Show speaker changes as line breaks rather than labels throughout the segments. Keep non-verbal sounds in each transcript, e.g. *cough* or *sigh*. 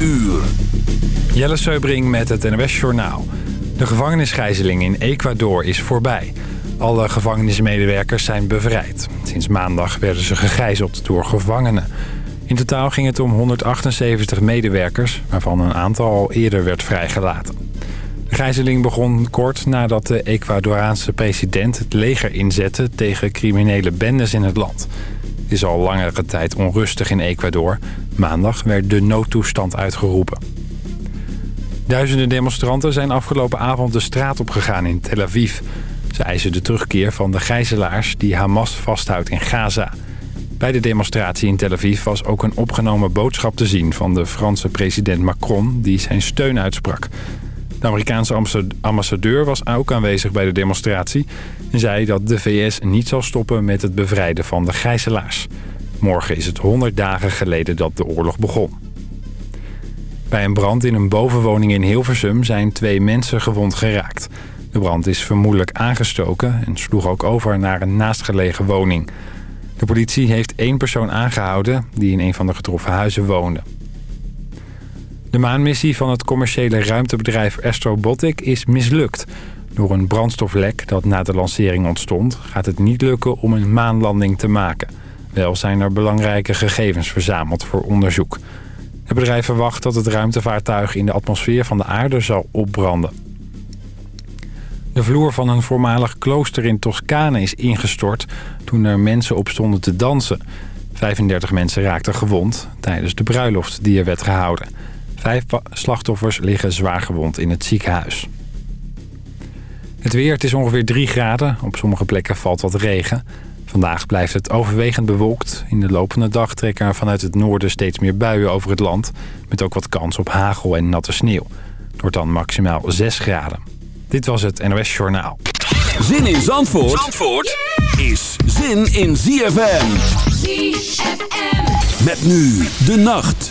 uur.
Jelle Seubring met het NOS Journaal. De gevangenisgijzeling in Ecuador is voorbij. Alle gevangenismedewerkers zijn bevrijd. Sinds maandag werden ze gegijzeld door gevangenen. In totaal ging het om 178 medewerkers... waarvan een aantal al eerder werd vrijgelaten. De gijzeling begon kort nadat de Ecuadoraanse president het leger inzette... tegen criminele bendes in het land. Is al langere tijd onrustig in Ecuador. Maandag werd de noodtoestand uitgeroepen. Duizenden demonstranten zijn afgelopen avond de straat opgegaan in Tel Aviv. Ze eisen de terugkeer van de gijzelaars die Hamas vasthoudt in Gaza. Bij de demonstratie in Tel Aviv was ook een opgenomen boodschap te zien... van de Franse president Macron, die zijn steun uitsprak. De Amerikaanse ambassadeur was ook aanwezig bij de demonstratie... zei dat de VS niet zal stoppen met het bevrijden van de gijzelaars. Morgen is het 100 dagen geleden dat de oorlog begon. Bij een brand in een bovenwoning in Hilversum zijn twee mensen gewond geraakt. De brand is vermoedelijk aangestoken en sloeg ook over naar een naastgelegen woning. De politie heeft één persoon aangehouden die in een van de getroffen huizen woonde. De maanmissie van het commerciële ruimtebedrijf Astrobotic is mislukt. Door een brandstoflek dat na de lancering ontstond... gaat het niet lukken om een maanlanding te maken. Wel zijn er belangrijke gegevens verzameld voor onderzoek. Het bedrijf verwacht dat het ruimtevaartuig in de atmosfeer van de aarde zal opbranden. De vloer van een voormalig klooster in Toscane is ingestort toen er mensen op stonden te dansen. 35 mensen raakten gewond tijdens de bruiloft die er werd gehouden. Vijf slachtoffers liggen zwaar gewond in het ziekenhuis. Het weer, het is ongeveer 3 graden. Op sommige plekken valt wat regen. Vandaag blijft het overwegend bewolkt. In de loop van de dag trekken er vanuit het noorden steeds meer buien over het land. Met ook wat kans op hagel en natte sneeuw. Het wordt dan maximaal 6 graden. Dit was het NOS Journaal.
Zin in Zandvoort, Zandvoort is zin in ZFM. ZFM. Met nu de nacht.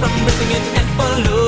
from ripping an envelope.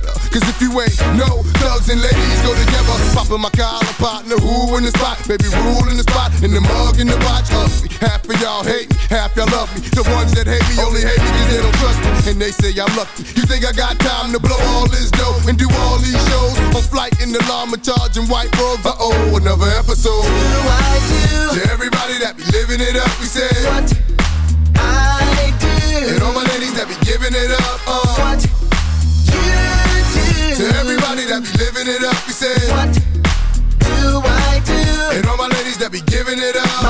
better. Cause if you ain't no thugs and ladies go together, popping my collar, partner, who in the spot, baby, rule in the spot, in the mug, in the watch. Half of y'all hate me, half y'all love me. The ones that hate me only hate me cause they don't trust me. And they say I'm lucky. You think I got time to blow all this dough and do all these shows? On flight in the llama, charging white robes, uh oh, another episode. Do I do? To everybody that be living it up, we say. What? I do. And all my ladies that be giving it up, uh. What? You to everybody that be living it up, we say, What do I do? And all my ladies that be giving it up. My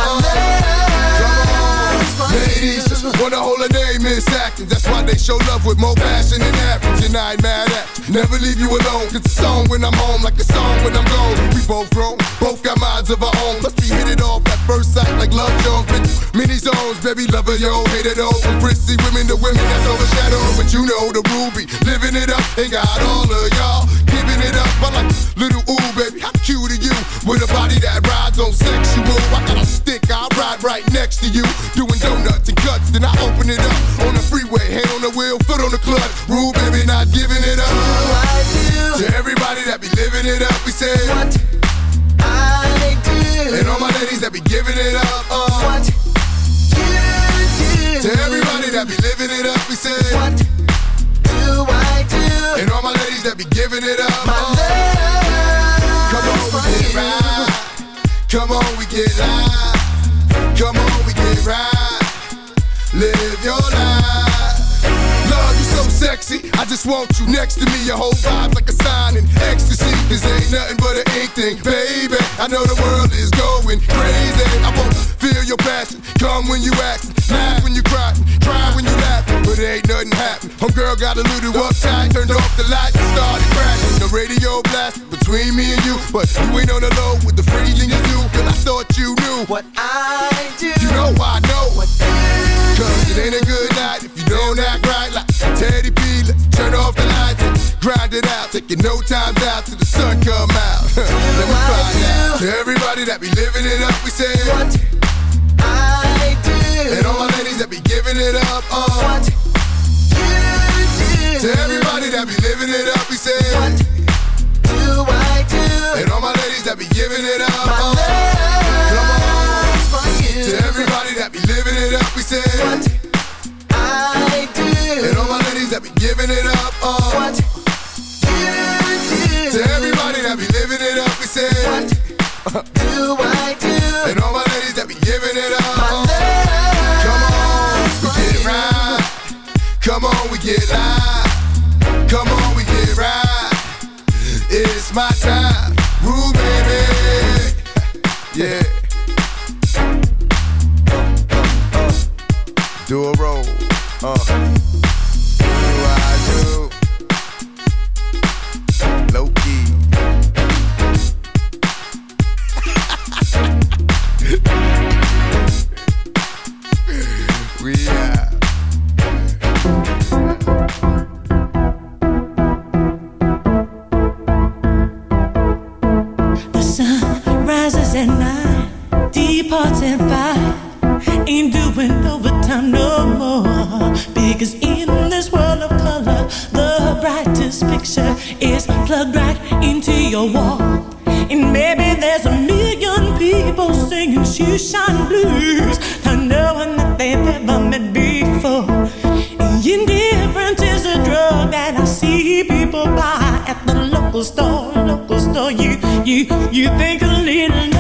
love, ladies actors Want a whole a name is acting. That's why they show love with more passion than average. And I ain't mad at. Never leave you alone. Cause it's song when I'm home, like a song when I'm gone. We both grown, both got minds of our own. Plus we hit it off at first sight like love jones. Bitch, many zones, baby, lover, yo, hate it all. From prissy women to women that's overshadowed. But you know the ruby, living it up, and got all of y'all it up. I like little ooh, baby, how cute are you? With a body that rides on sexual. I got a stick, I ride right next to you. Doing donuts and cuts, then I open it up on the freeway. Hand on the wheel, foot on the clutch. Rule, baby, not giving it up.
I do
To everybody that be living it up, we say.
what I do.
And all my ladies that be giving it up. Uh.
what you do.
To everybody that be living it up, we say.
What do I do?
And all my ladies that be giving it up. Get live. Come on, we get right. Live your life. Love you so sexy. I just want you next to me. Your whole vibe's like a sign in ecstasy. This ain't nothing but an ink thing, baby. I know the world is going crazy. I wanna feel your passion. Come when you act, laugh when you cry, cry when you. But ain't nothing happen. Homegirl got a little uptight, turned off the lights and started crashing. The radio blast between me and you, but you ain't on the low with the freezing you do. Cause I thought you knew.
What I do.
You know I know.
What you
Cause it ain't a good night if you don't act right like Teddy P. Let's turn off the lights and grind it out. Taking no time out till the sun come out. *laughs* Let me find out. To everybody that be living it up, we say.
What
To everybody that be living it up, we say.
What do I do?
And all my ladies that be giving it up.
My
Uh. Come on.
love for you.
To everybody that be living it up, we say.
What I do.
And all my ladies that be giving it up. Uh.
What you do.
To everybody that be living it up, we say.
What do I do?
And all my ladies that be giving it up.
My love
Come on, we get right. Come on, we get live.
Is plugged right into your wall. And maybe there's a million people singing shoeshine blues to no one that they've ever met before. Indifference is a drug that I see people buy at the local store. Local store, you you you think a little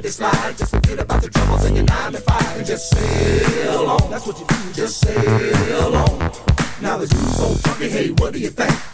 lickety slide. Just forget about the troubles and your nine to five. And just sail on. That's what you do. Just sail on. Now that you so funky. Hey, what do you think?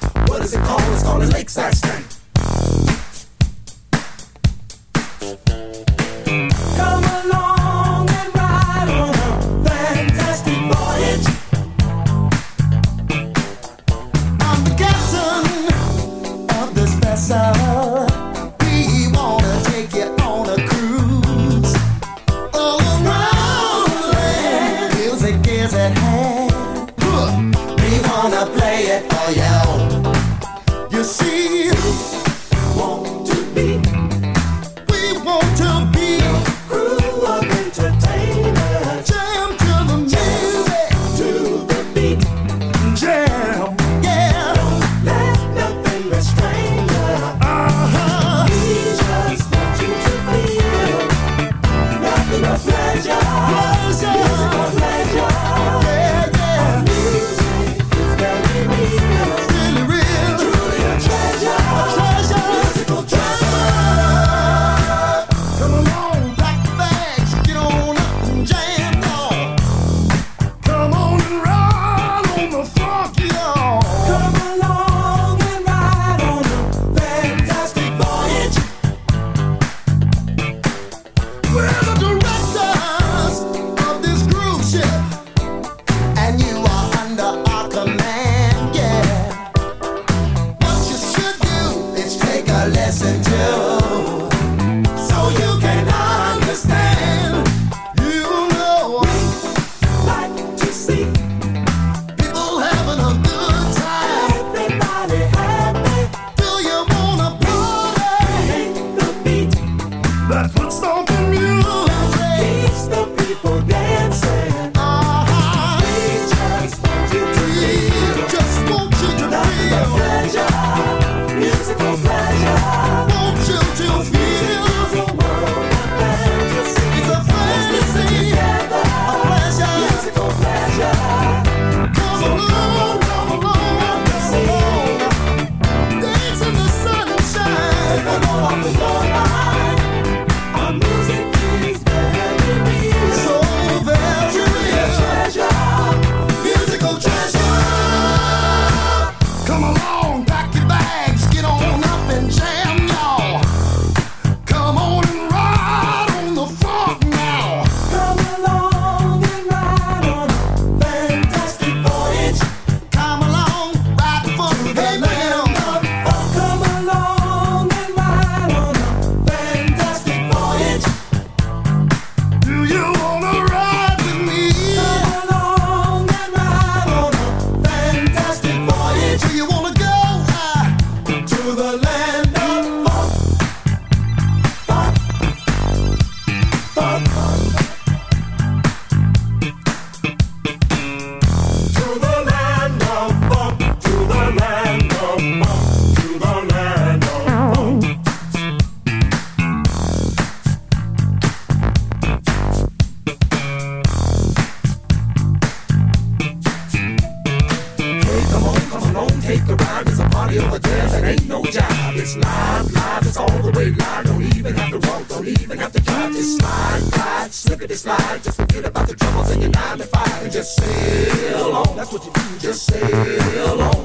what
you do, just
sail on.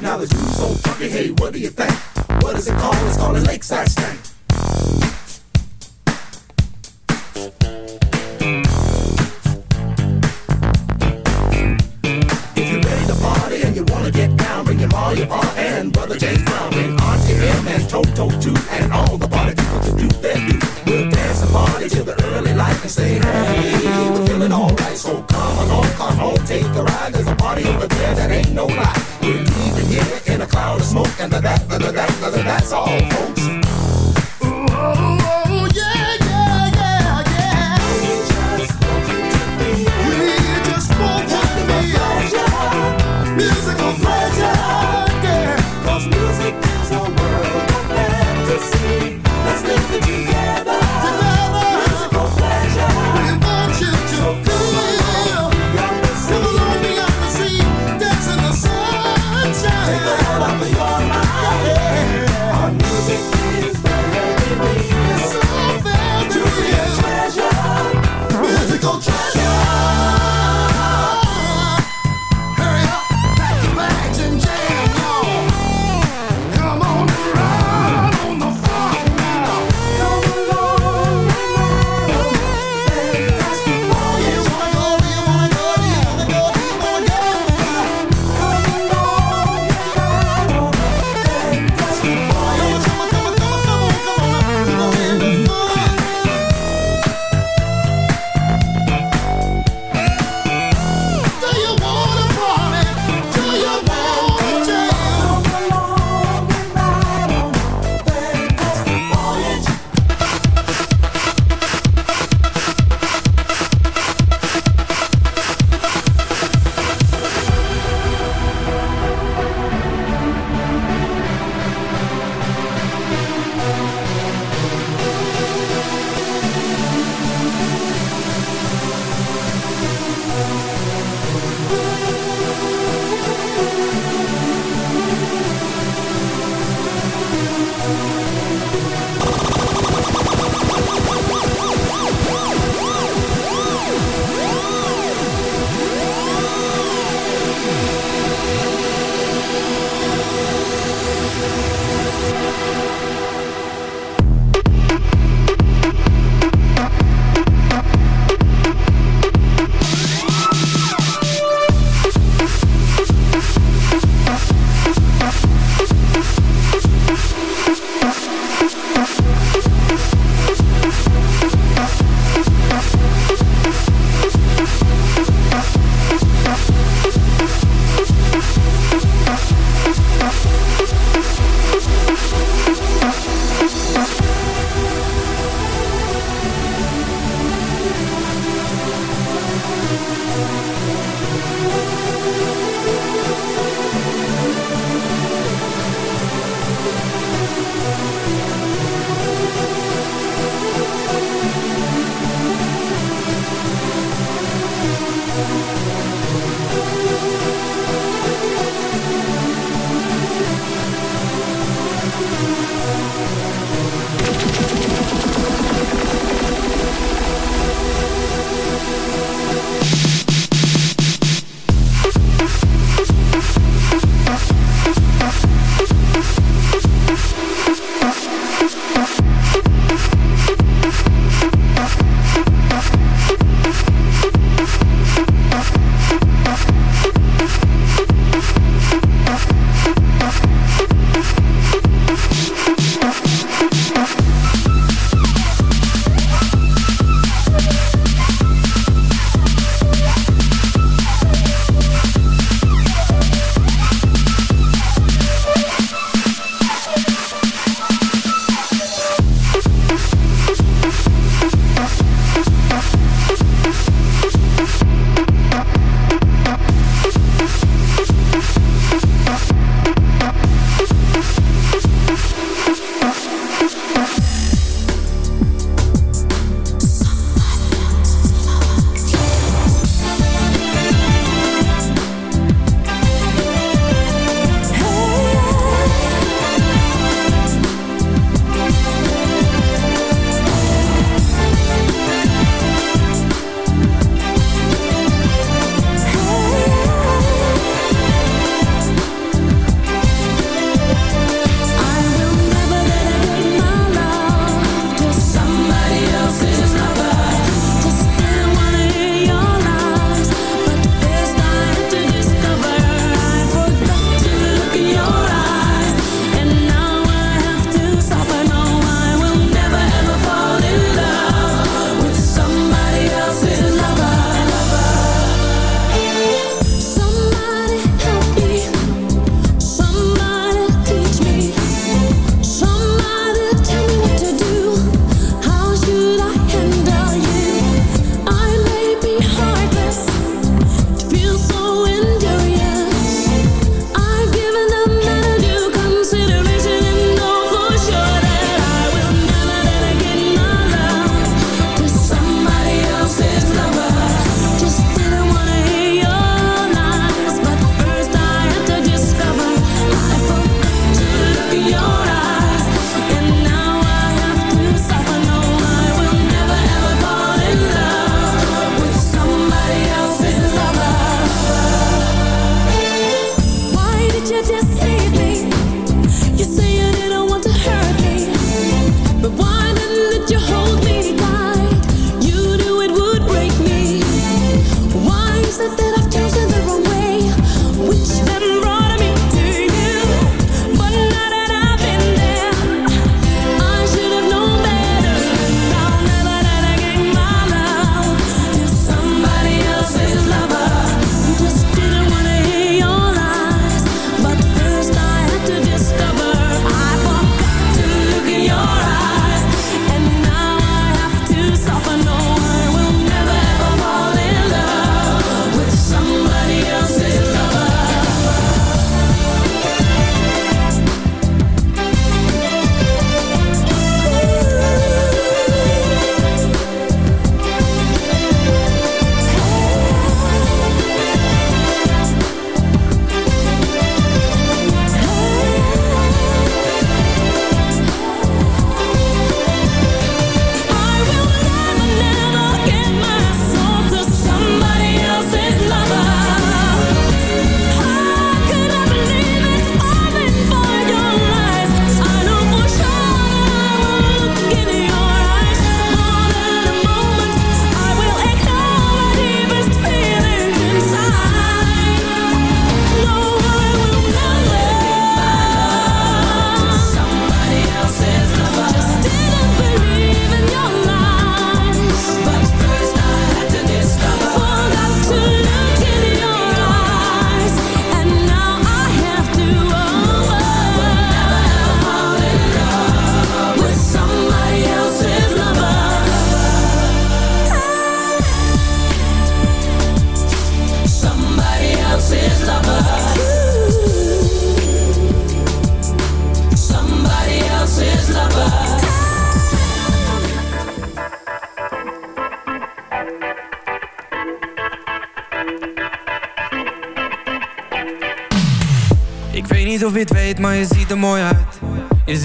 Now the dude's so funky, hey, what do you think?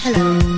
Hello.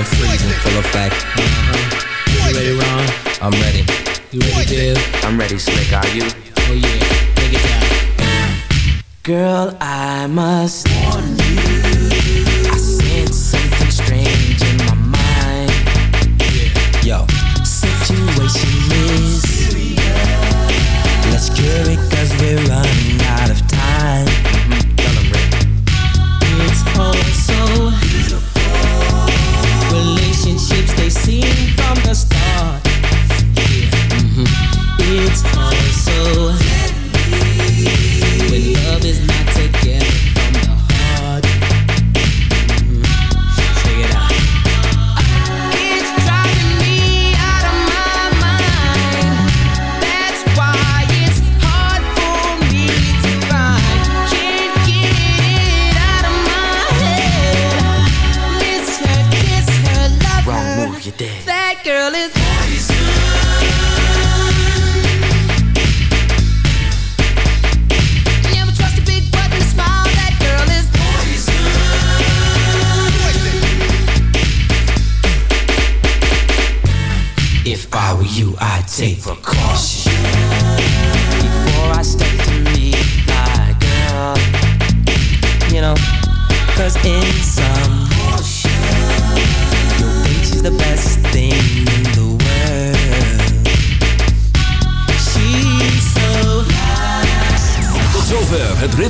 and full effect. Uh-huh.
You ready, Ron?
I'm ready.
You ready,
I'm ready, Slick. Are you?
Oh yeah, take it down.
Girl, I must warn you. I sense something strange in my mind. Yeah.
Yo,
situation is. Serious. Let's cure it cause we're running